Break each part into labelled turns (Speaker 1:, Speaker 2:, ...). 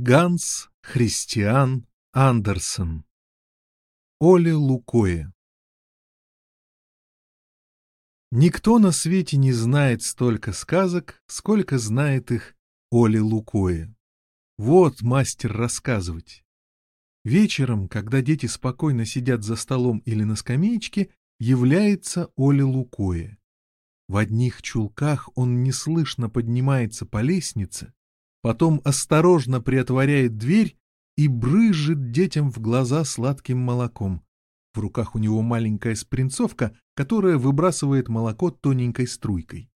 Speaker 1: Ганс Христиан Андерсен Оле Лукое Никто на свете не знает столько сказок, сколько знает их Оле Лукое. Вот мастер рассказывать. Вечером, когда дети спокойно сидят за столом или на скамеечке, является Оле Лукое. В одних чулках он неслышно поднимается по лестнице, потом осторожно приотворяет дверь и брызжет детям в глаза сладким молоком. В руках у него маленькая спринцовка, которая выбрасывает молоко тоненькой струйкой.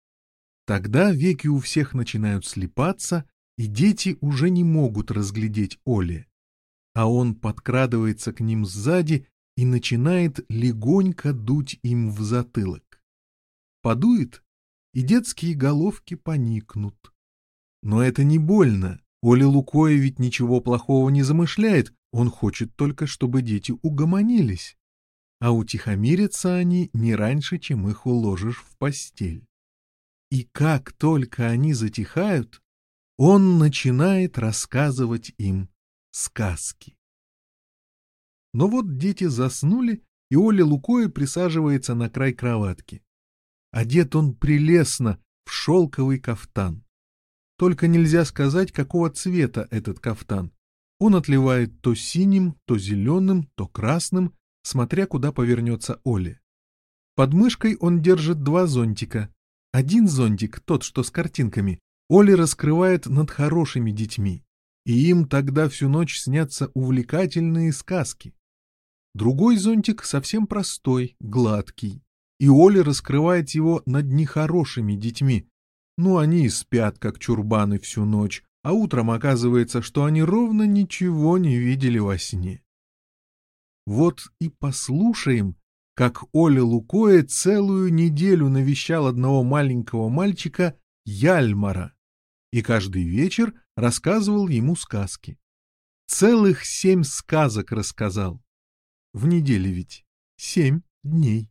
Speaker 1: Тогда веки у всех начинают слепаться, и дети уже не могут разглядеть Оли. А он подкрадывается к ним сзади и начинает легонько дуть им в затылок подует, и детские головки поникнут. Но это не больно. Оля Лукоя ведь ничего плохого не замышляет, он хочет только, чтобы дети угомонились. А утихомирятся они не раньше, чем их уложишь в постель. И как только они затихают, он начинает рассказывать им сказки. Но вот дети заснули, и Оля Лукоя присаживается на край кроватки. Одет он прелестно, в шелковый кафтан. Только нельзя сказать, какого цвета этот кафтан. Он отливает то синим, то зеленым, то красным, смотря куда повернется Оле. Под мышкой он держит два зонтика. Один зонтик, тот, что с картинками, Оля раскрывает над хорошими детьми, и им тогда всю ночь снятся увлекательные сказки. Другой зонтик совсем простой, гладкий и Оля раскрывает его над нехорошими детьми. Ну, они и спят, как чурбаны, всю ночь, а утром оказывается, что они ровно ничего не видели во сне. Вот и послушаем, как Оля Лукоя целую неделю навещал одного маленького мальчика Яльмара и каждый вечер рассказывал ему сказки. Целых семь сказок рассказал. В неделе ведь семь дней.